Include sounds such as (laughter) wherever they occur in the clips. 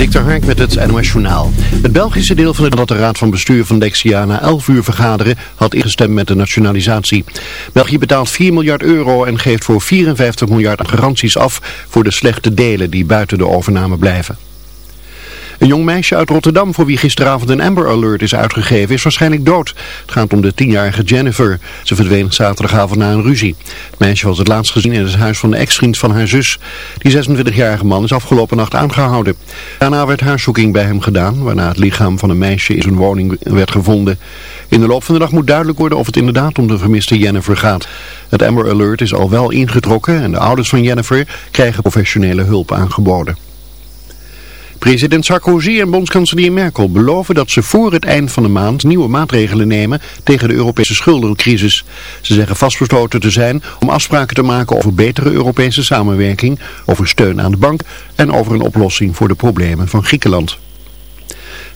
Dikter Hark met het NOS Journaal. Het Belgische deel van het dat de Raad van Bestuur van Dexia na 11 uur vergaderen had ingestemd met de nationalisatie. België betaalt 4 miljard euro en geeft voor 54 miljard garanties af voor de slechte delen die buiten de overname blijven. Een jong meisje uit Rotterdam voor wie gisteravond een Amber Alert is uitgegeven is waarschijnlijk dood. Het gaat om de tienjarige Jennifer. Ze verdween zaterdagavond na een ruzie. Het meisje was het laatst gezien in het huis van de ex-vriend van haar zus. Die 26-jarige man is afgelopen nacht aangehouden. Daarna werd haar zoeking bij hem gedaan, waarna het lichaam van een meisje in zijn woning werd gevonden. In de loop van de dag moet duidelijk worden of het inderdaad om de vermiste Jennifer gaat. Het Amber Alert is al wel ingetrokken en de ouders van Jennifer krijgen professionele hulp aangeboden. President Sarkozy en bondskanselier Merkel beloven dat ze voor het eind van de maand nieuwe maatregelen nemen tegen de Europese schuldencrisis. Ze zeggen vastbesloten te zijn om afspraken te maken over betere Europese samenwerking, over steun aan de bank en over een oplossing voor de problemen van Griekenland.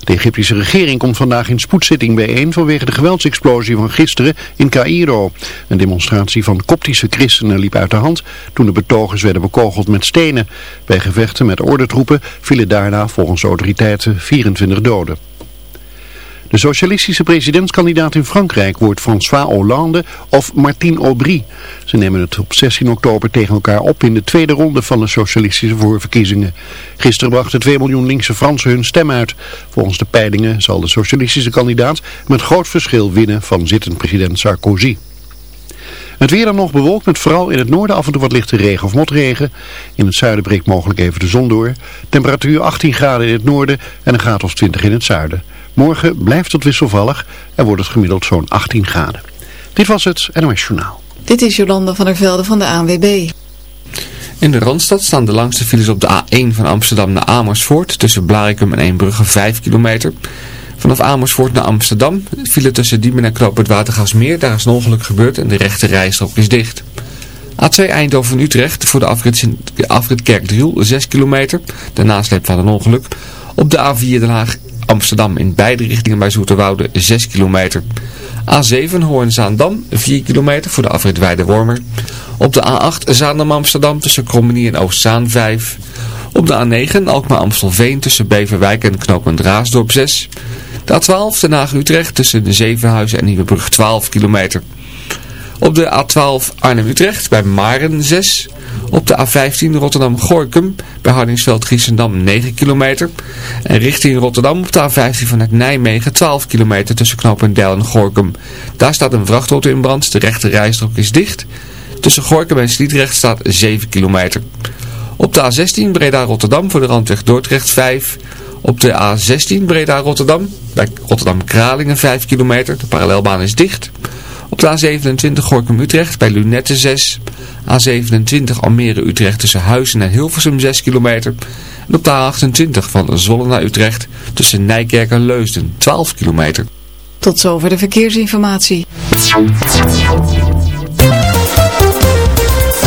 De Egyptische regering komt vandaag in spoedzitting bijeen vanwege de geweldsexplosie van gisteren in Cairo. Een demonstratie van koptische christenen liep uit de hand toen de betogers werden bekogeld met stenen. Bij gevechten met ordentroepen vielen daarna volgens autoriteiten 24 doden. De socialistische presidentskandidaat in Frankrijk wordt François Hollande of Martine Aubry. Ze nemen het op 16 oktober tegen elkaar op in de tweede ronde van de socialistische voorverkiezingen. Gisteren brachten 2 miljoen linkse Fransen hun stem uit. Volgens de peilingen zal de socialistische kandidaat met groot verschil winnen van zittend president Sarkozy. Het weer dan nog bewolkt met vooral in het noorden af en toe wat lichte regen of motregen. In het zuiden breekt mogelijk even de zon door. Temperatuur 18 graden in het noorden en een graad of 20 in het zuiden. Morgen blijft het wisselvallig en wordt het gemiddeld zo'n 18 graden. Dit was het NOS Journaal. Dit is Jolanda van der Velde van de ANWB. In de Randstad staan de langste files op de A1 van Amsterdam naar Amersfoort tussen Blarikum en Eembrugge 5 kilometer. Vanaf Amersfoort naar Amsterdam file tussen Diemen en Knoop het Watergasmeer. Daar is een ongeluk gebeurd en de rechte rijstrook is dicht. A2 Eindhoven-Utrecht voor de afrit, afrit Kerkdriel 6 kilometer. Daarna sleept van een ongeluk. Op de A4 Den Haag Amsterdam in beide richtingen bij Zoeterwoude 6 kilometer. A7 Hoorn-Zaandam 4 kilometer voor de afrit Weide-Wormer. Op de A8 Zaandam-Amsterdam tussen Krommenie en Oostzaan 5. Op de A9 Alkmaar-Amstelveen tussen Beverwijk en knooppunt Raasdorp 6. De A12 Den Haag-Utrecht tussen de Zevenhuizen en Nieuwebrug 12 kilometer. Op de A12 Arnhem-Utrecht bij Maren 6. Op de A15 Rotterdam-Gorkum bij Hardingsveld-Giessendam 9 kilometer. En richting Rotterdam op de A15 vanuit Nijmegen 12 kilometer tussen Knopendel en Gorkum. Daar staat een vrachtauto in brand. De rechte rijstrook is dicht. Tussen Gorkum en Sliedrecht staat 7 kilometer. Op de A16 Breda-Rotterdam voor de randweg Dordrecht 5. Op de A16 Breda-Rotterdam bij Rotterdam-Kralingen 5 kilometer. De parallelbaan is dicht. Op de A27 Gorkum-Utrecht bij Lunette 6. A27 Almere-Utrecht tussen Huizen en Hilversum 6 kilometer. En op de A28 van Zwolle naar Utrecht tussen Nijkerk en Leusden 12 kilometer. Tot zover de verkeersinformatie.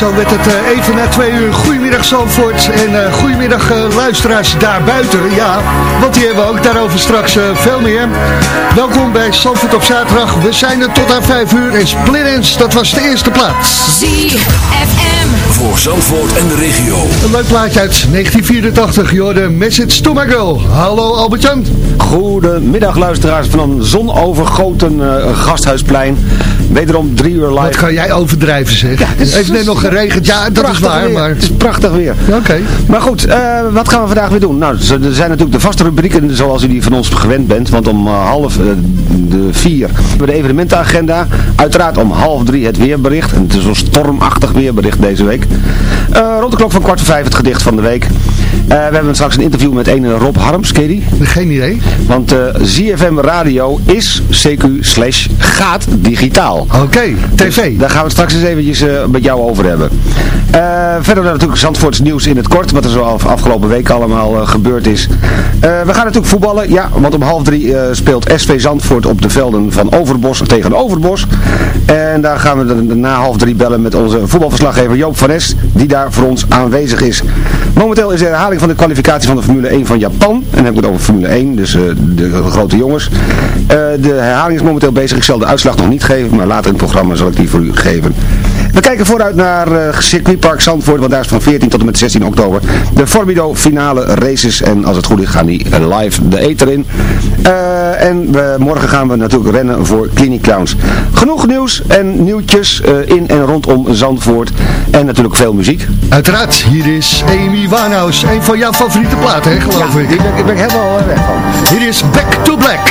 Zo werd het uh, even na twee uur. Goedemiddag Zandvoort en uh, goedemiddag uh, luisteraars daarbuiten. Ja, want die hebben we ook daarover straks veel meer. Welkom bij Zandvoort op zaterdag. We zijn er tot aan vijf uur. En Splitens, dat was de eerste plaats. ZFM. Voor Zandvoort en de regio. Een leuk plaatje uit 1984. Jorde Message to my girl. Hallo Albert-Jan. Goedemiddag luisteraars van een zonovergoten Gasthuisplein. Wederom drie uur live. Wat kan jij overdrijven zeg? Ja, het heeft net nog geregend. Ja, dat is waar. Weer. Maar... Het is prachtig weer. Oké. Maar goed, uh, wat gaan we vandaag weer doen? Nou, er zijn natuurlijk de vaste rubrieken zoals u die van ons gewend bent. Want om uh, half uh, de vier hebben we de evenementenagenda. Uiteraard om half drie het weerbericht. En het is een stormachtig weerbericht deze week. rond de klok van kwart voor vijf het gedicht van de week. We hebben straks een interview met een Rob Harms, ken Geen idee. Want ZFM Radio is CQ slash gaat digitaal. Oké, okay, tv. Dus daar gaan we het straks eens eventjes uh, met jou over hebben. Uh, verder natuurlijk Zandvoorts nieuws in het kort, wat er zo af, afgelopen week allemaal uh, gebeurd is. we gaan natuurlijk voetballen, ja, want om half drie speelt SV Zandvoort op de velden van Overbos tegen Overbos. En daar gaan we na half drie bellen met onze voetbalverslaggever Joop van Es, die daar voor ons aanwezig is. Momenteel is de herhaling van de kwalificatie van de Formule 1 van Japan. En dan heb ik het over Formule 1, dus de, grote jongens. de herhaling is momenteel bezig, ik zal de uitslag nog niet geven, maar later in het programma zal ik die voor u geven. We kijken vooruit naar uh, circuitpark Zandvoort, want daar is van 14 tot en met 16 oktober de Formido finale races. En als het goed is gaan die live de eter in. Uh, en we, morgen gaan we natuurlijk rennen voor Clinic Clowns. Genoeg nieuws en nieuwtjes uh, in en rondom Zandvoort. En natuurlijk veel muziek. Uiteraard, hier is Amy Winehouse, een van jouw favoriete platen, hè, geloof ja, ik. Ben, ik ben helemaal weg van. Hier is Back to Black.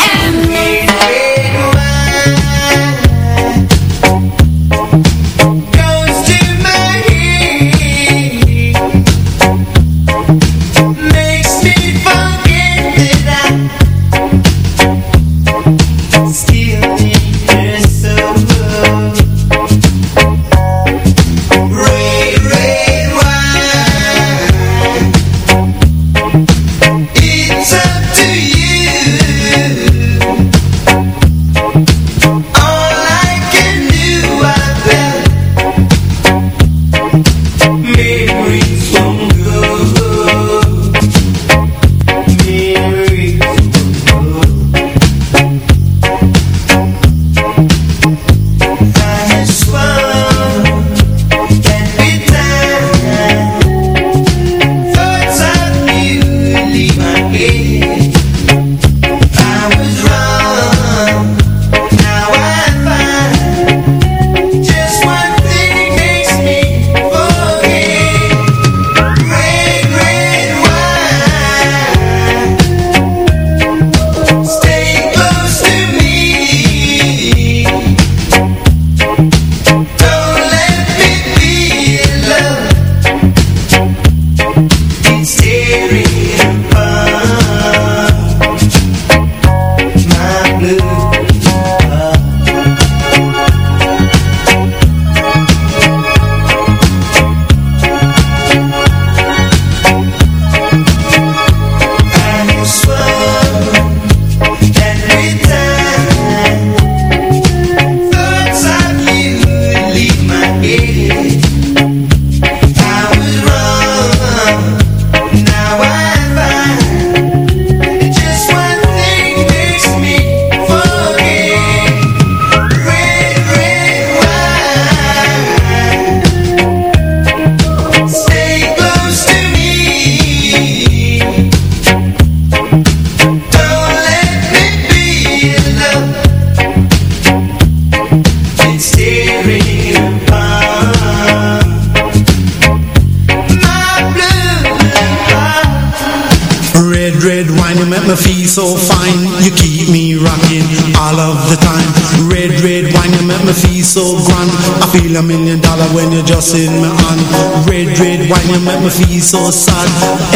so sad.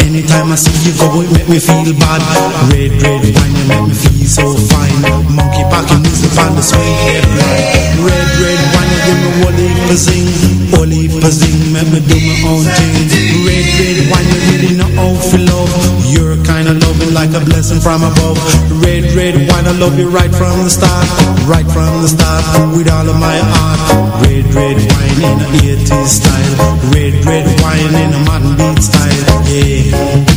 Anytime I see you go it make me feel bad. Red, red wine you make me feel so fine. Monkey packing music on the sweet headline Red, red wine you give me all pazing, zing pazing, make me do my own thing. Red, red wine you really know how to love. Your kind of love you like a blessing from above. Red, red wine, I love you right from the start. Right from the start, with all of my heart. Red, red wine in a 80s style. Red, red wine in a modern beat style. Yeah.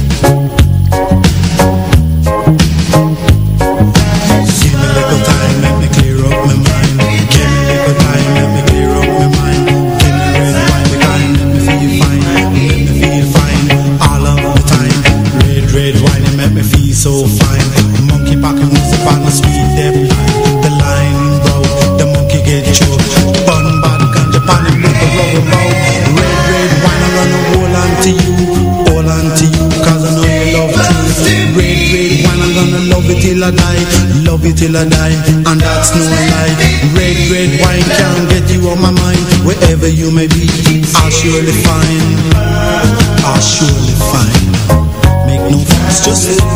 till I die And that's no lie. Red, red wine can't get you on my mind Wherever you may be. I'll surely find I'll surely find. Make no fuss, just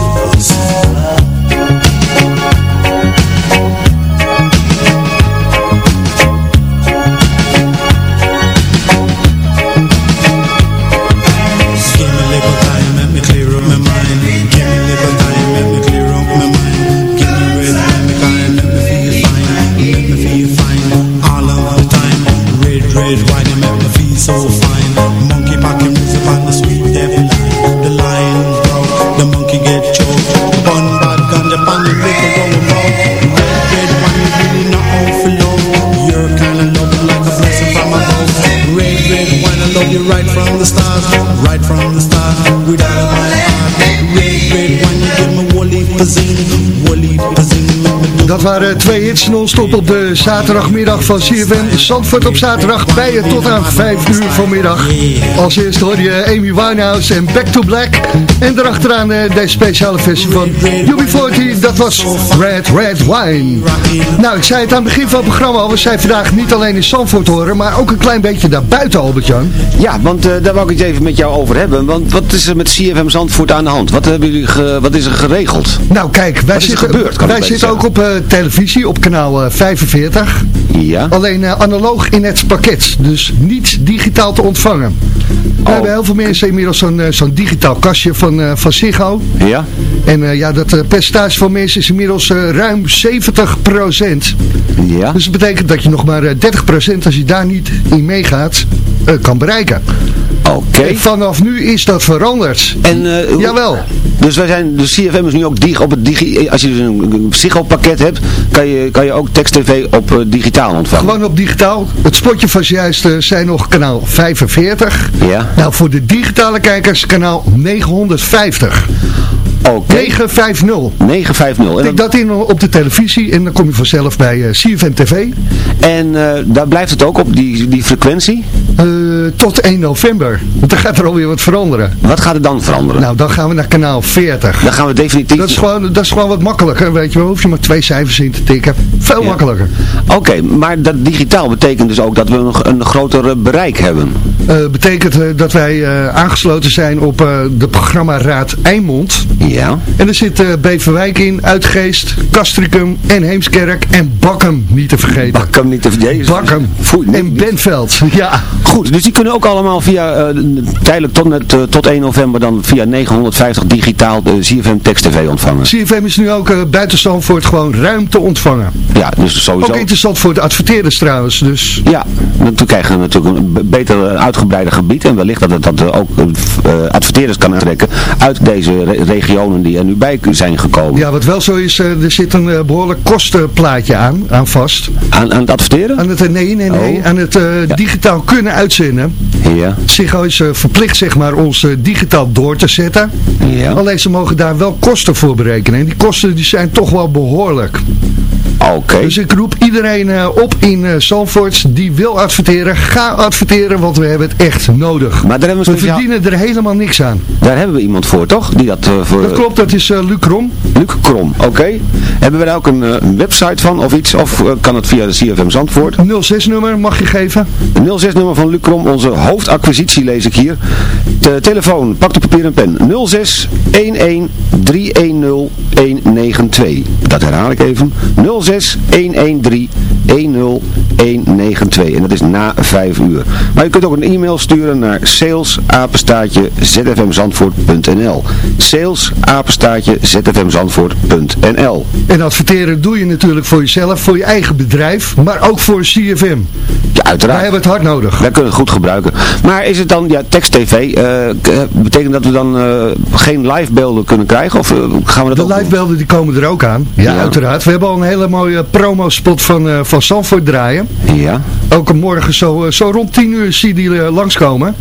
Dat waren twee hits non-stop op de zaterdagmiddag van CFM Zandvoort op zaterdag bij je tot aan 5 uur vanmiddag. Als eerst hoor je Amy Winehouse en Back to Black. En erachteraan uh, deze speciale versie van UB40, dat was Red Red Wine. Nou, ik zei het aan het begin van het programma al, we zijn vandaag niet alleen in Zandvoort horen, maar ook een klein beetje daarbuiten Albert-Jan. Ja, want uh, daar wou ik het even met jou over hebben. Want wat is er met CFM Zandvoort aan de hand? Wat, hebben jullie wat is er geregeld? Nou kijk, wij zitten, gebeurd, wij zitten ook op uh, televisie, op kanaal uh, 45. Ja. Alleen uh, analoog in het pakket, dus niet digitaal te ontvangen. We Oh. hebben heel veel mensen inmiddels zo'n zo'n digitaal kastje van, uh, van Ziggo. Ja? En uh, ja, dat percentage van mensen is inmiddels uh, ruim 70% Ja? Dus dat betekent dat je nog maar uh, 30% als je daar niet in meegaat, kan bereiken. Oké. Vanaf nu is dat veranderd. En, uh, Jawel. Dus wij zijn, dus CFM is nu ook dig, op het digi, als je dus een, Ziggo-pakket hebt, kan je, kan je ook tekst-tv op uh, digitaal ontvangen. Gewoon op digitaal. Het spotje van zojuist uh, zijn nog kanaal 45. Ja. Nou, voor de digitale kijkers kanaal 950. Oké. 950. 950. En, Tik dat, in op de televisie en dan kom je vanzelf bij uh, CFM TV. en uh, daar blijft het ook op, die, die frequentie? Uh, tot 1 november. Want dan gaat er alweer wat veranderen. Wat gaat er dan veranderen? Nou, dan gaan we naar kanaal 40. dan gaan we definitief... Dat is gewoon, dat is gewoon wat makkelijker, weet je wel. Hoef je maar twee cijfers in te tikken. Veel Ja. makkelijker. Oké, maar dat digitaal betekent dus ook dat we nog een groter bereik hebben. Betekent dat wij aangesloten zijn op de programmaraad Eimond. Ja. En er zit uh, Beverwijk in, Uitgeest, Castricum en Heemskerk en Bakkum niet te vergeten. Bakkum niet te vergeten. Bakkum Foei, nee, en niet. Bentveld. (laughs) Ja. Goed, dus die kunnen ook allemaal via, uh, tijdelijk tot, net, uh, tot 1 november dan via 950 digitaal de CFM Text TV ontvangen. CFM is nu ook uh, buiten Zandvoort gewoon ruim te ontvangen. Ja, dus sowieso. Ook interessant voor de adverteerders trouwens. Dus. Ja, dan krijgen we natuurlijk een beter uitgebreider gebied en wellicht dat het dat ook adverteerders kan aantrekken uit deze re die er nu bij zijn gekomen. Ja, wat wel zo is, uh, er zit een uh, behoorlijk kostenplaatje aan, aan vast. Aan, aan het adverteren? Aan het, nee, nee, nee, Oh. aan het ja. digitaal kunnen uitzenden. Ja. Ziggo is verplicht zeg maar ons digitaal door te zetten. Ja. Alleen ze mogen daar wel kosten voor berekenen. En die kosten die zijn toch wel behoorlijk. Oké. Okay. Dus ik roep iedereen uh, op in uh, Zandvoort die wil adverteren. Ga adverteren, want we hebben het echt nodig. Maar daar hebben we, we verdienen er helemaal niks aan. Daar hebben we iemand voor, toch? Die dat, uh, voor... dat klopt, dat is Luc Krom. Luc Krom, oké. Okay. Hebben we daar ook een, een, website van of iets? Of kan het via de CFM Zandvoort? 06 nummer mag je geven. 06 nummer van Luc Krom, onze hoofdacquisitie lees ik hier. De telefoon, pak de papier en pen. 06 11 310 192. Dat herhaal ik even. 06 113 10192. En dat is na 5 uur. Maar je kunt ook een e-mail sturen naar salesapenstaatje zfmzandvoort.nl salesapenstaatje zfmzandvoort.nl En adverteren doe je natuurlijk voor jezelf, voor je eigen bedrijf, maar ook voor CFM. Ja, uiteraard. Wij hebben het hard nodig. Wij kunnen het goed gebruiken. Maar is het dan, ja, tekst-tv, uh, betekent dat we dan uh, geen livebeelden kunnen krijgen? Of uh, gaan we dat De livebeelden die komen er ook aan. Ja, ja, uiteraard. We hebben al een hele mooie promospot van, uh, van Sanford draaien. Ja. Ook een morgen zo, zo rond 10 uur zie je die uh, langskomen.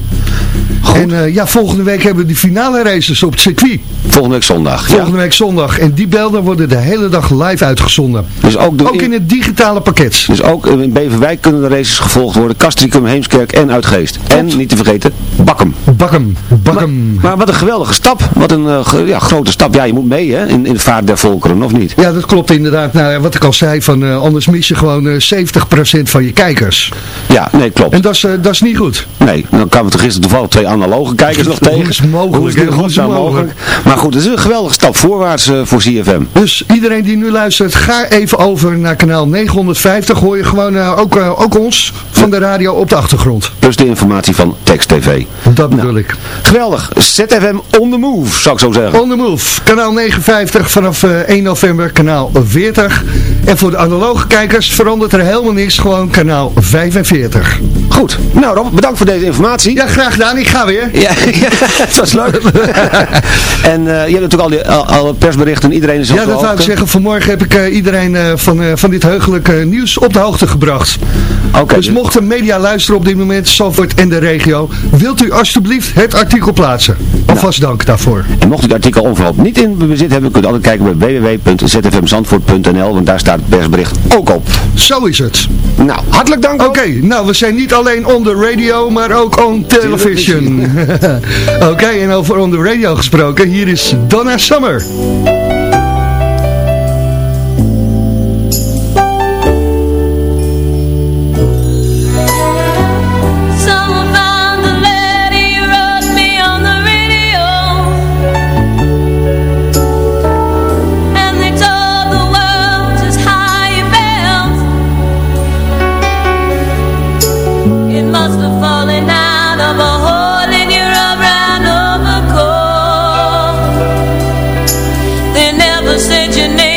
Goed. En uh, ja, volgende week hebben we de finale races op het circuit. Volgende week zondag. Volgende ja. week zondag. En die beelden worden de hele dag live uitgezonden. Dus ook, ook in het digitale pakket. Dus ook in Beverwijk kunnen de races gevolgd worden. Castricum, Heemskerk en Uitgeest. En niet te vergeten, Bakkum. Bakkum. Bakkum. Maar, maar, wat een geweldige stap. Wat een uh, ja, grote stap. Ja, je moet mee hè, in, in de vaart der volkeren, of niet? Ja, dat klopt inderdaad. Nou, wat ik al zei, van, uh, anders mis je gewoon uh, 70% van je kijkers. Ja, nee, klopt. En dat is, dat is niet goed. Nee, dan kwamen we gisteren toevallig twee analoge kijkers nog (laughs) tegen. Hoe is mogelijk? Hoe is, is mogelijk? mogelijk? Maar goed, het is een geweldige stap voorwaarts voor CFM. Dus iedereen die nu luistert, ga even over naar kanaal 950. Hoor je gewoon ook, ook ons van de radio op de achtergrond. Plus de informatie van Text TV. Dat bedoel nou, ik. Geweldig. ZFM on the move, zou ik zo zeggen. On the move. Kanaal 59 vanaf 1 november, kanaal 40. En voor de analoge kijkers verandert er helemaal niks. Gewoon kanaal 45. Goed. Nou Rob, bedankt voor deze informatie. Ja, graag gedaan, ik ga weer. Ja, (laughs) ja dat was leuk. (laughs) en eh, je hebt natuurlijk al, die, al, al persberichten, iedereen is op Ja, dat wou ik zeggen. Vanmorgen heb ik eh, iedereen eh, van, eh, van dit heugelijke nieuws op de hoogte gebracht. Oké, dus mochten media luisteren op dit moment, Zandvoort en de regio, wilt u alstublieft het artikel plaatsen. Alvast dank daarvoor. En mocht u het artikel onverhoopt niet in bezit hebben, kunt u altijd kijken bij www.zfmzandvoort.nl, want daar staat het persbericht ook op. Zo is het. Nou, hartelijk dank. Oké, nou we zijn niet alleen on the radio, maar ook on television. (laughs) Oké, en over on the radio gesproken, hier is Donna Summer. Never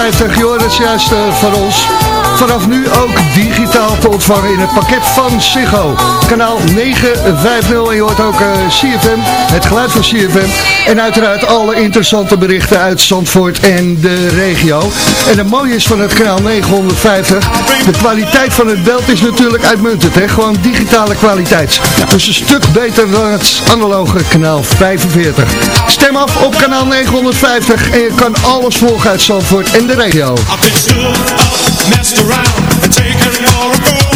950, je hoort het juist eh, van ons. Vanaf nu ook te ontvangen in het pakket van Ziggo. Kanaal 950 en je hoort ook eh, CFM, het geluid van CFM. En uiteraard alle interessante berichten uit Zandvoort en de regio. En het mooie is van het kanaal 950, de kwaliteit van het beeld is natuurlijk uitmuntend. Hè? Gewoon digitale kwaliteit. Dus een stuk beter dan het analoge kanaal 45. Stem af op kanaal 950 en je kan alles volgen uit Zandvoort en de regio. you're a.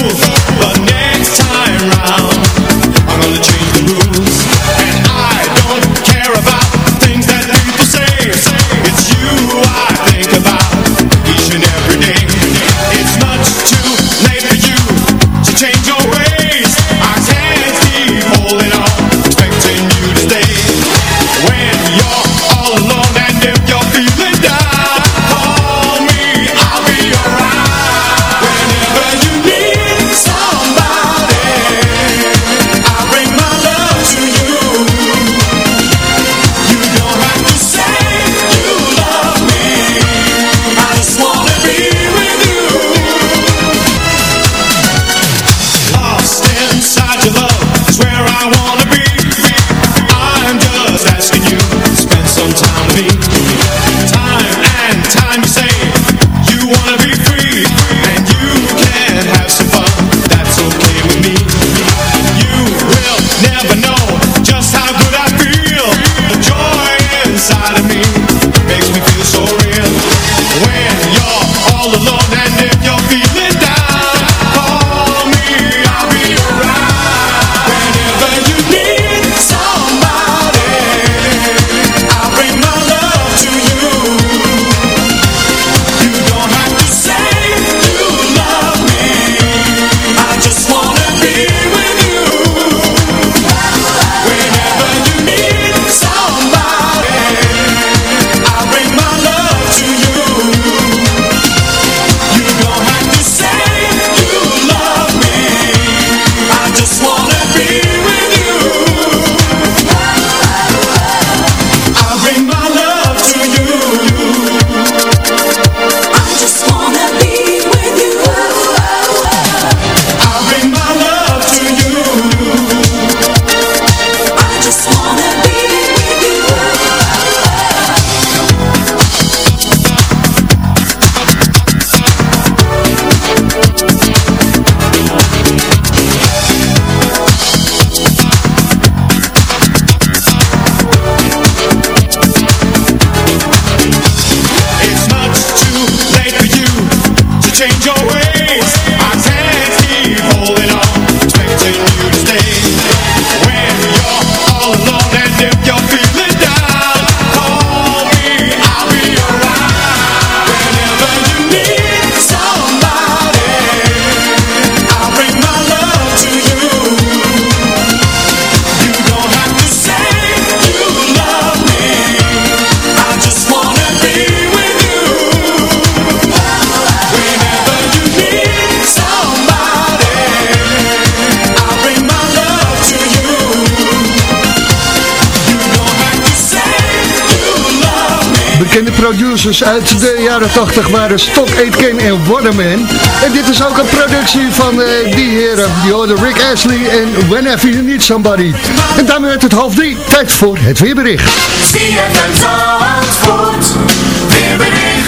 producers uit de jaren 80 waren Stock Aitken en Waterman. En dit is ook een productie van eh, die heren. Die Rick Ashley en Whenever You Need Somebody. En daarmee werd het half drie. Tijd voor het weerbericht.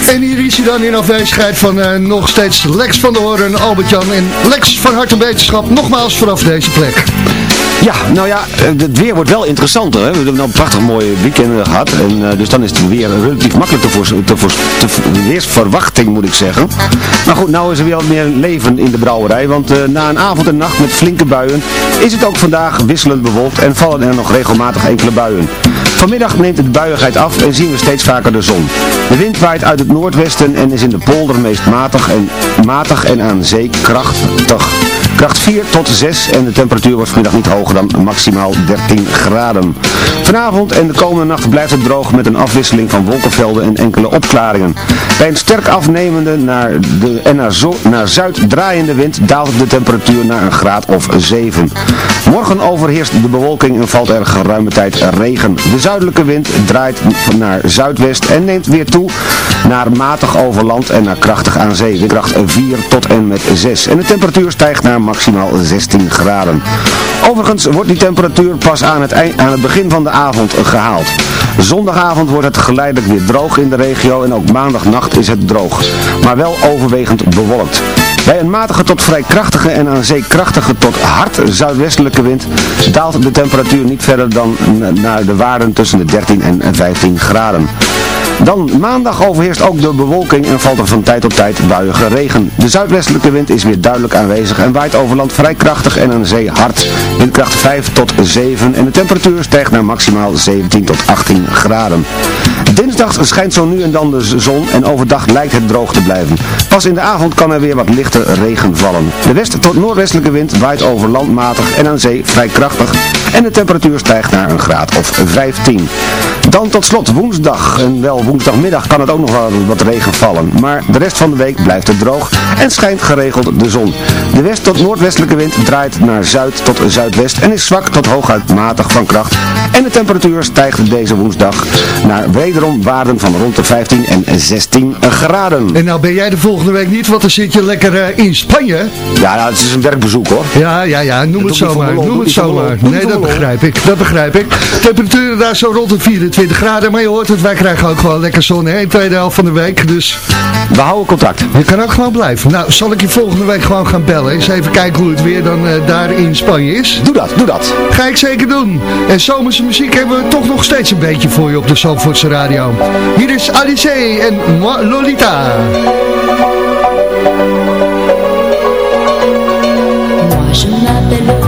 En hier is hij dan in afwezigheid van eh, nog steeds Lex van der Hoorn, Albert-Jan en Lex van Hart en Wetenschap. Nogmaals vanaf deze plek. Ja, nou ja, eh, het weer wordt wel interessanter. Hè? We hebben nou een prachtig mooie weekend gehad. En, eh, dus dan is het weer relatief makkelijk te, voor, te, weersverwachting, moet ik zeggen. Maar goed, nou is er weer wat meer leven in de brouwerij. Want eh, na een avond en nacht met flinke buien is het ook vandaag wisselend bewolkt en vallen er nog regelmatig enkele buien. Vanmiddag neemt de buiigheid af en zien we steeds vaker de zon. De wind waait uit het noordwesten en is in de polder meest matig en, matig en aan zee krachtig. Kracht 4 tot 6 en de temperatuur wordt vanmiddag niet hoger dan maximaal 13 graden. Vanavond en de komende nacht blijft het droog met een afwisseling van wolkenvelden en enkele opklaringen. Bij een sterk afnemende naar de, en naar, naar zuid draaiende wind daalt de temperatuur naar een graad of 7. Morgen overheerst de bewolking en valt er geruime tijd regen. De zuidelijke wind draait naar zuidwest en neemt weer toe naar matig over land en naar krachtig aan zee. Windkracht 4 tot en met 6. En de temperatuur stijgt naar maximaal 16 graden. Overigens wordt die temperatuur pas aan het, aan het begin van de avond gehaald. Zondagavond wordt het geleidelijk weer droog in de regio en ook maandagnacht is het droog. Maar wel overwegend bewolkt. Bij een matige tot vrij krachtige en aan zee krachtige tot hard zuidwestelijke wind daalt de temperatuur niet verder dan naar de waarden tussen de 13 en 15 graden. Dan maandag overheerst ook de bewolking en valt er van tijd tot tijd buiige regen. De zuidwestelijke wind is weer duidelijk aanwezig en waait over land vrij krachtig en aan zee hard. Windkracht 5 tot 7 en de temperatuur stijgt naar maximaal 17 tot 18 graden. Dinsdag schijnt zo nu en dan de zon en overdag lijkt het droog te blijven. Pas in de avond kan er weer wat lichte regen vallen. De west- tot noordwestelijke wind waait over land matig en aan zee vrij krachtig en de temperatuur stijgt naar een graad of 15. Dan tot slot woensdag. En wel woensdagmiddag kan het ook nog wel wat regen vallen. Maar de rest van de week blijft het droog en schijnt geregeld de zon. De west- tot noordwestelijke wind draait naar zuid tot zuidwest en is zwak tot hooguit matig van kracht. En de temperatuur stijgt deze woensdag naar wederom waarden van rond de 15 en 16 graden. En nou ben jij de volgende week niet, want dan zit je lekker eh, in Spanje. Ja, nou, het is een werkbezoek hoor. Ja, ja, ja, noem het doe ik niet zo voor maar. de lol, Noem doe het ik niet voor zo de lol. maar. Doe ik Nee, dat begrijp ik. Dat begrijp ik. Temperaturen daar zo rond de 24 graden. Maar je hoort het, wij krijgen ook gewoon lekker zon hè, in de tweede helft van de week. Dus We houden contact. je kan ook gewoon blijven. Nou, zal ik je volgende week gewoon gaan bellen. Eens even kijken hoe het weer dan eh, daar in Spanje is. Doe dat, doe dat. Ga ik zeker doen. En zomerse muziek hebben we toch nog steeds een beetje voor je op de Zandvoortse radio. Hier is Alice en Moi Lolita. Moi je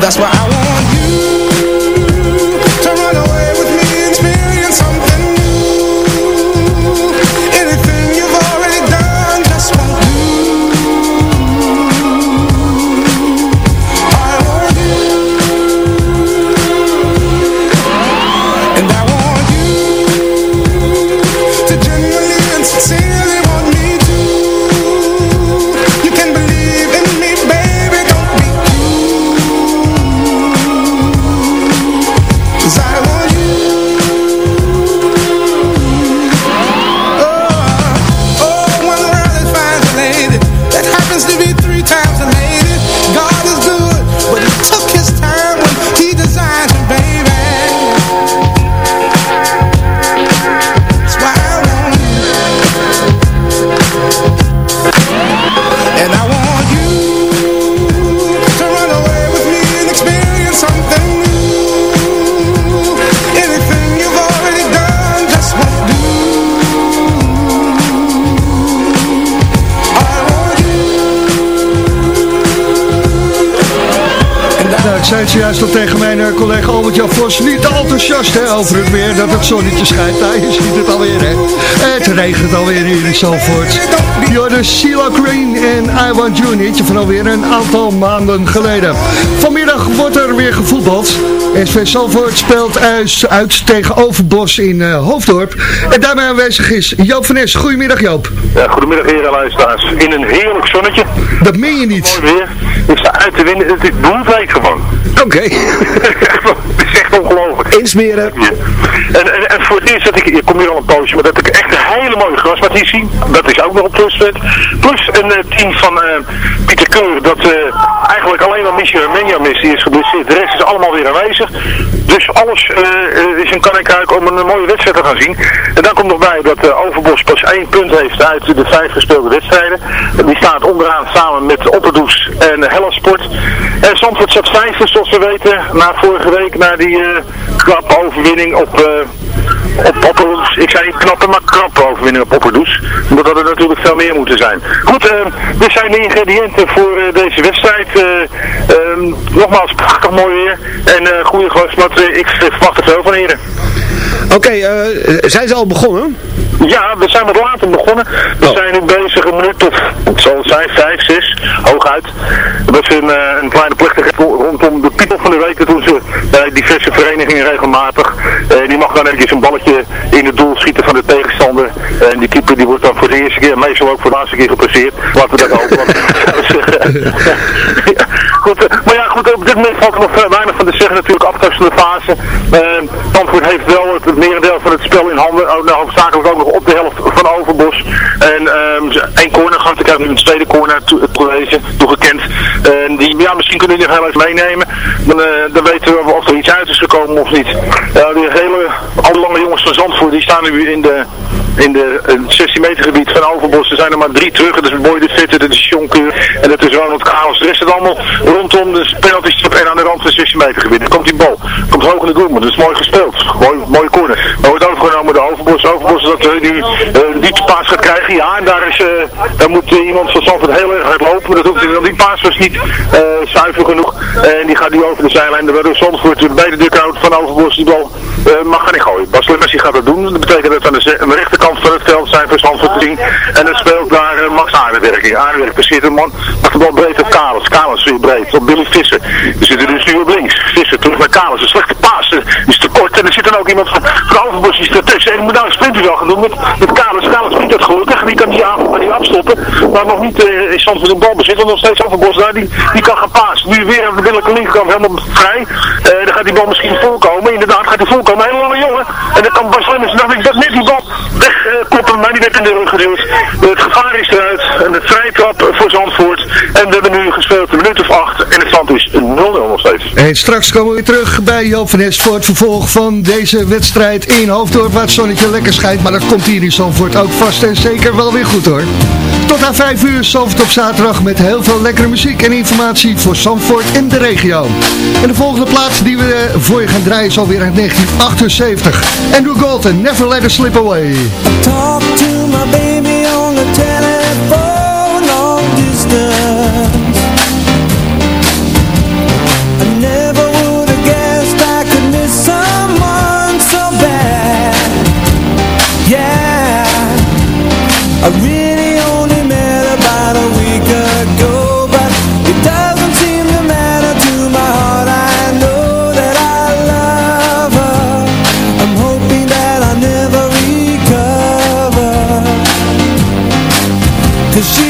That's why I zei het zojuist al tegen mijn eh, collega Albert-Jan Vos, niet enthousiast hè, over het weer, dat het zonnetje schijnt. Nou, je ziet het alweer, hè. Het regent alweer hier in Zalvoort. Jorden CeeLo Green en I Want You, een hitje van alweer een aantal maanden geleden. Vanmiddag wordt er weer gevoetbald. SV Zalvoort speelt uit, uit tegen Overbos in eh, Hoofddorp. En daarmee aanwezig is Joop van Es. Goedemiddag Joop. Ja, goedemiddag heren en luisteraars. In een heerlijk zonnetje. Dat meen je niet. Mooi weer. Ik sta uit te winnen. Het is bloedweek gewoon. Oké. het is (laughs) echt ongelooflijk. Insmeren. En, en, en voor het eerst dat ik, ik kom hier al een poosje, maar dat ik echt een hele mooie grasmatie zie. Dat is ook nog een pluspunt. Plus een eh, team van eh, Pieter Keur, dat eh, eigenlijk alleen maar Michel Menja mist, die is geblesseerd. De rest is allemaal weer aanwezig. Dus alles is een kannekruik om een mooie wedstrijd te gaan zien. En dan komt nog bij dat Overbos pas één punt heeft uit de vijf gespeelde wedstrijden. Die staat onderaan samen met Opperdoes en Hellasport. En Zandvoort staat vijfde, zoals we weten, na vorige week, na die eh knappe overwinning op... eh, op. Ik zei niet knappe, maar krappe overwinning op Opperdoes. Omdat dat er natuurlijk veel meer moeten zijn. Goed, eh, dit zijn de ingrediënten voor deze wedstrijd. Eh, ehm, nogmaals, prachtig mooi weer. En goede gast, ik verwacht er veel van heren. Oké, zijn ze al begonnen? (laughs) Ja, we zijn wat later begonnen. We Oh. zijn nu bezig een minuut of, het zal zijn, vijf, zes, hooguit. Dat is een, eh, een kleine plechtigheid rondom de people van de week. Dat doen ze bij diverse verenigingen regelmatig. Eh, die mag dan eventjes een balletje in het doel schieten van de tegenstander. En die keeper die wordt dan voor de eerste keer, meestal ook voor de laatste keer gepasseerd. Laten we dat hopen. Ja, (laughs) (laughs) goed, eh, maar ja, goed, op dit moment valt er nog weinig van te zeggen. Natuurlijk aftastende fase. Uh, Zandvoort heeft wel het, het merendeel het spel in handen. Oh, nou, hoofdzakelijk ook nog op de helft van Overbos. En ze- één corner gehad. Ik heb nu een tweede corner toe- toegewezen, toegekend. En die, ja, misschien kunnen die nog heel even meenemen. Dan, eh, dan weten we of er iets uit is gekomen of niet. Ja, die hele, alle jongens van Zandvoort, die staan nu in de in de eh, 16 meter gebied van Overbos. Dus zijn er maar drie terug. Dat is Boy de Vette, dat is Jonker en dat is Ronald Chaos. De rest is allemaal rondom de penalty en aan de rand van het 16 meter gebied. Dan komt die bal. Komt hoog in de doel, maar dat is mooi gespeeld. Mooi, mooie corner. Dan wordt overgenomen door Overbos. Overbos dat uh, die uh, die paas gaat krijgen. Ja, en daar, is, uh, daar moet iemand van Zandvoort heel erg hard lopen. Dat hoeft, die paas was niet zuiver genoeg. en die gaat nu over de zijlijn. Waardoor Zandvoort bij de duckout van Overbos die bal mag niet gooien. Bas Messi gaat dat doen. Dat betekent dat aan de, de rechterkant van het veld zijn voor te zien. En dan speelt daar uh, Max Aardewerking. Aardewerk passeert een man. Mag de bal breed op Kalis. Kalis weer breed. Op Billy Visser. We zitten dus nu op links. Visser terug naar Kalis. Een slechte ook iemand van, van Overbos die ertussen. En ik moet nou een sprinter wel gaan doen met, met Kalis. Kalis niet dat gelukkig. Die kan die maar die afstoppen. Maar nog niet uh, is Zandvoort een bal bezit. Nog steeds Overbos daar. Die, die kan gaan. Nu weer aan de binnenlijke linkerkant helemaal vrij. Uh, dan gaat die bal misschien voorkomen. Inderdaad gaat hij voorkomen. Een hele lange jongen. En dan kan Bas Lemmers, dacht ik, dat net die bal wegkoppen. Uh, maar die werd in de rug geduwd. het gevaar is eruit. En de vrijtrap voor Zandvoort. En we hebben nu gespeeld minuut of acht. En het stand is 0-0 nog steeds. En straks komen we weer terug bij Joop van voor het vervolg van deze wedstrijd in Hoofddorp. Waar het zonnetje lekker schijnt. Maar dat komt hier in Zandvoort ook vast en zeker wel weer goed hoor. Tot aan 5 uur Zandvoort op zaterdag met heel veel lekkere muziek en informatie voor Zandvoort in de regio. En de volgende plaats die we voor je gaan draaien is alweer uit 1978. Andrew Golden, Never Let Her Slip Away. Talk to my baby Cause she's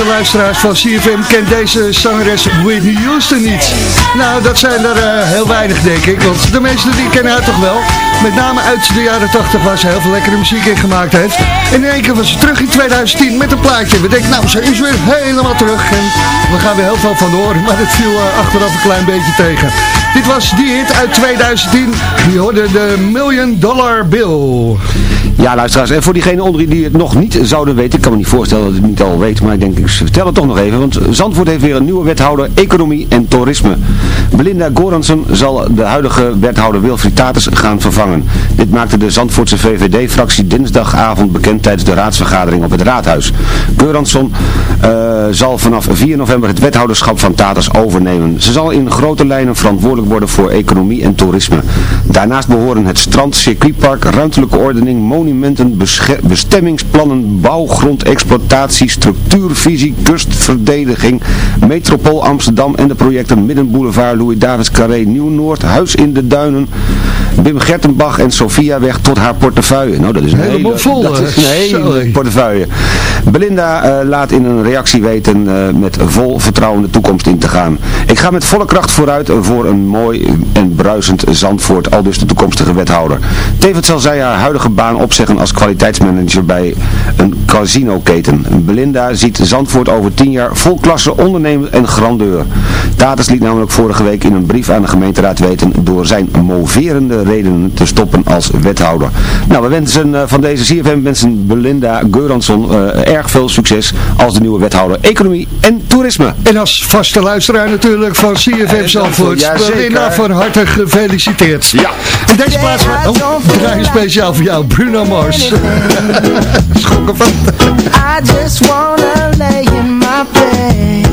De luisteraars van CFM kent deze zangeres Whitney Houston niet. Nou, dat zijn er eh, heel weinig, denk ik. Want de meesten die kennen haar toch wel. Met name uit de jaren 80 waar ze heel veel lekkere muziek in gemaakt heeft. En in één keer was ze terug in 2010 met een plaatje. We denken, nou, ze is weer helemaal terug. En we gaan weer heel veel van horen. Maar het viel eh, achteraf een klein beetje tegen. Dit was die hit uit 2010. Die hoorde de Million Dollar Bill. Ja, luisteraars, en voor diegenen onder die het nog niet zouden weten, ik kan me niet voorstellen dat u het niet al weet, maar ik denk, ik vertel het toch nog even, want Zandvoort heeft weer een nieuwe wethouder Economie en Toerisme. Belinda Goransen zal de huidige wethouder Wilfried Tatus gaan vervangen. Dit maakte de Zandvoortse VVD-fractie dinsdagavond bekend tijdens de raadsvergadering op het raadhuis. Goransen eh, zal vanaf 4 november het wethouderschap van Tatus overnemen. Ze zal in grote lijnen verantwoordelijk worden voor economie en toerisme. Daarnaast behoren het strand, circuitpark, ruimtelijke ordening, monumenten, bestemmingsplannen, bouwgrond, exploitatie, structuurvisie, kustverdediging, Metropool Amsterdam en de projecten Middenboulevard, Louis Davids Carré, Nieuw-Noord, Huis in de Duinen, Wim Gertenbach en Sofiaweg tot haar portefeuille. Nou, dat is een Helemaal hele, vol, Dat is een hele portefeuille. Belinda eh, laat in een reactie weten eh, met vol vertrouwen de toekomst in te gaan. Ik ga met volle kracht vooruit voor een mooi en bruisend Zandvoort, al dus de toekomstige wethouder. Tevens zal zij haar huidige baan opzeggen als kwaliteitsmanager bij een casinoketen. Belinda ziet Zandvoort over tien jaar vol klasse ondernemer en grandeur. Tatus liet namelijk vorige week in een brief aan de gemeenteraad weten door zijn moverende redenen te stoppen als wethouder. Nou, we wensen eh, van deze CFM wensen Belinda Geuransson eh, erg veel succes als de nieuwe wethouder Economie en Toerisme. En als vaste luisteraar natuurlijk van CFM Zandvoort. Ja, Belinda, van harte gefeliciteerd. Ja. En deze plaats oh, draai speciaal voor jou, Bruno Mars. (laughs) Schokken van. I just wanna lay in my bed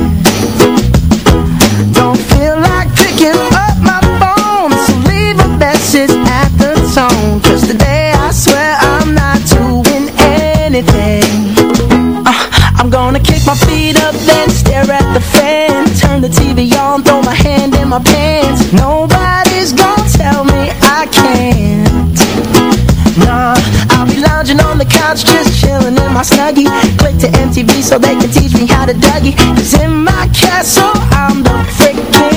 Don't feel like picking up my phone So leave a message at the tone Cause today I swear I'm not doing anything Uh, I'm gonna kick my feet up then stare at the fan Turn the TV on, throw my hand in my pants Nobody's gonna tell me I can't. Nah, I'll be lounging on the couch just chilling in my snuggie. Click to MTV so they can teach me how to Dougie. Cause in my castle I'm the freaking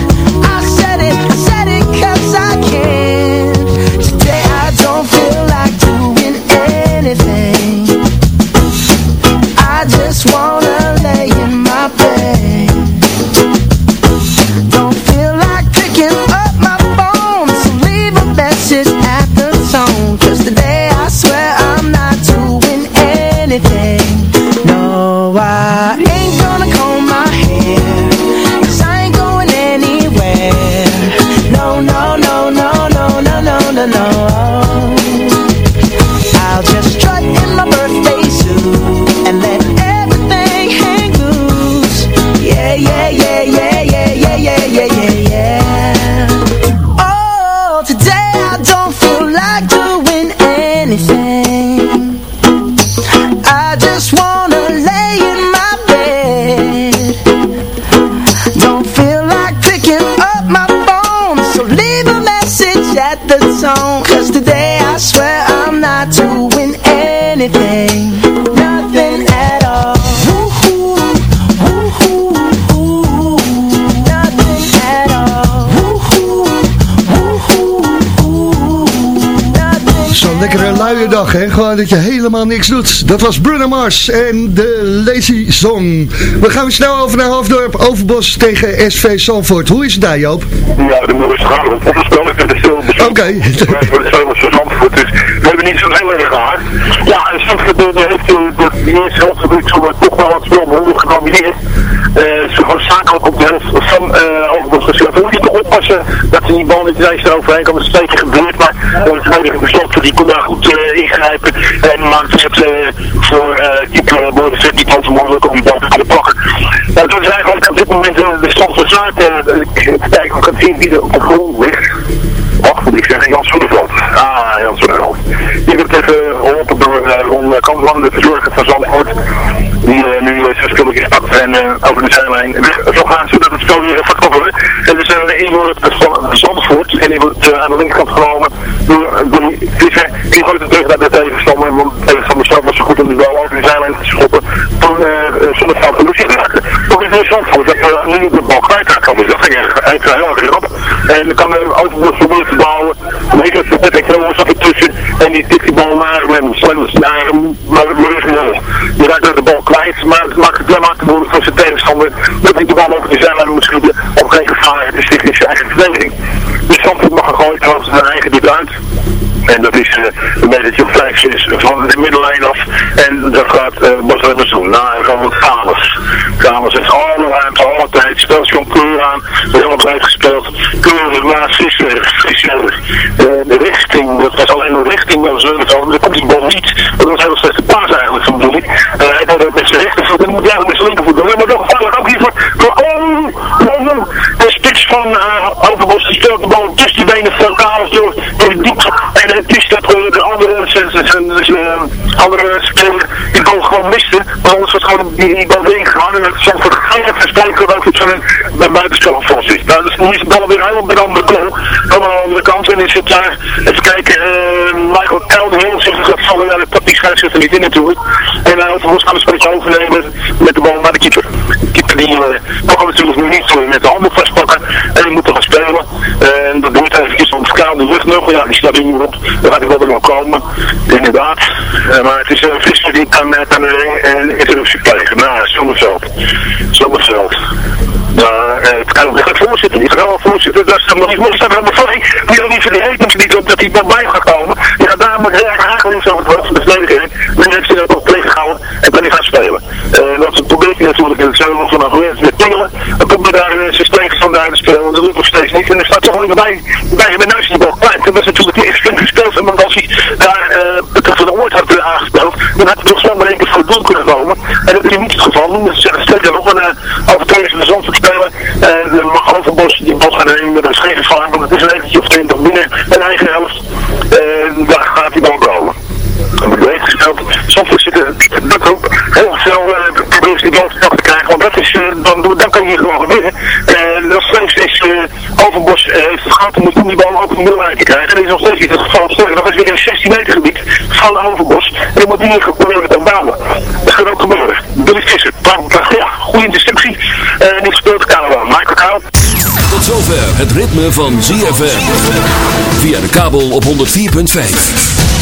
dag, hè? Gewoon dat je helemaal niks doet. Dat was Bruno Mars en de Lazy Song. We gaan weer snel over naar Hoofddorp, Overbos tegen SV Zandvoort. Hoe is het daar, Joop? Ja, de moeder is gaan. Op de spel met de stil. Oké. Zandvoort. Dus we hebben niet zo'n heel erg hard. Ja, en Zandvoort eh, heeft eh, de, eerste helft zo toch wel wat spel behoorlijk genomineerd. Eh, ze gewoon zakelijk op de helft van Overbos gespeeld. We moeten oppassen dat ze die bal niet ineens eroverheen komen. Dat is een beetje gebeurd, maar de tweede besloten die kon daar goed uh, En maakte het uh, voor uh, keeper Boris niet al te mogelijk om bal te pakken. Nou, dat is eigenlijk op dit moment uh, de stand van zaken. Kijken of ik wie er op de grond ligt. Wacht, moet ik zeggen, Jan Soederveld. Ah, Jan Soederveld. Die wordt even geholpen door Ron Kampman, de verzorger van Zandvoort. Die uh, nu uh, zijn spullen gepakt en uh, over de zijlijn zo gaan zodat het spel weer gaat koppelen. En dus een inwoner van Zandvoort en die wordt aan de linkerkant genomen door Donny Visser. Die gooit het terug naar de tegenstander, want de tegenstander zelf was zo goed om die bal over de zijlijn te schoppen. Toen Zonneveld een luchtje raakte. Toch is het Zandvoort dat uh, nu de bal kwijtraakt kan. Dus dat ging eigenlijk heel erg op. En dan kan er autobus proberen te bouwen. Nee, dat zit ik heel zat ertussen. En die tikt die bal naar hem, slenders naar hem, maar het. Die raakt de bal kwijt, maar het maakt het wel het van zijn tegenstander. Dat hij de bal over de zijlijn moet schieten. Op geen gevaar, het is sticht zijn eigen verdediging. Dus Zandvoort mag gegooid, houdt zijn eigen dit uit. En dat is uh, een beetje op 5 6 van de middellijn af. En dat gaat uh, Bas Remmers doen. Nou, dan gaan we Kamers. Kamers heeft alle ruimte, alle tijd. Speelt John Keur aan. Hebben al gespeeld. Keur naast Visser. Visser. Uh, de richting, dat was alleen een richting. Maar dan komt die bal niet. Dat was een hele slechte paas eigenlijk van Boelie. Hij deed het met zijn rechtervoet. Dan moet hij eigenlijk met zijn linkervoet doen. Maar toch gevaarlijk ook hiervoor. Oh, oh, oh. De van uh, Overbos die speelt de bal tussen die benen van Kamers door. De diepte. En het is dat de andere, andere speler die bal gewoon miste. Maar anders was gewoon die, die bal erin gegaan. En het zal voor geen ook op zijn buitenspel vast is. Nou, dus nu is de bal weer helemaal bij de andere aan de andere kant. En is het daar, even kijken, Michael Kelden zegt dat vallen naar de tactiek scheidsrechter niet in natuurlijk. En uh, vervolgens kan het spelletje overnemen met de bal naar de keeper. Die mag natuurlijk nu niet met de handen vastpakken. En die moet er gaan spelen. En dat doet hij eventjes om het de rug nog. Ja, die staat er niet op. Daar gaat hij wel nog komen. Inderdaad. Uh, maar het is een visser die kan, kan een interruptie plegen. Nou, Zomerveld. Zomerveld. Nou, het kan ook echt voorzitten. Die gaat wel voorzitten. Dat is helemaal niet mooi. staat helemaal vrij. Die wil niet heet niet op dat hij bij gaat komen. Gaat daar met heel erg aangelegd over het hoofd van de verdediger. Dan heeft hij dat ook tegengehouden en kan hij gaan spelen. Uh, dat probeert hij natuurlijk in het zuiden van Aguert met Tengelen. Dan komt hij daar uh, zijn tegenstander uit te spelen. Want dat doet nog steeds niet. En er staat toch iemand bij, bij hem neus die bal kwijt. Dat is natuurlijk de eerste gespeeld. En als hij daar uh, het van de ooit had aangespeeld, dan had hij toch snel maar één keer voor het doel kunnen komen. En dat is niet het geval. Dan zeggen steeds nog een uh, overtreding de zand spelen. En uh, mag Overbos die bal gaan nemen. Dat is geen gevaar, want het is een eventje of 20 binnen een eigen helft daar gaat die bal komen. Dan wordt breed gespeeld. Zandvoort zit dat ook heel snel uh, probeert krijgen. Want dat is, uh, dan, kan je gewoon winnen. En dat steeds is uh, Overbos heeft het gehad om die bal ook de middenlijn te krijgen. En dat is nog steeds niet het geval. Dat is weer een 16 meter gebied van Overbos. En moet hier proberen te bouwen. Dat gaat ook gebeuren. Billy Visser. Ja, goede interceptie. En die speelt Canada. Michael Koud. Tot zover het ritme van ZFM. Via de kabel op 104.5.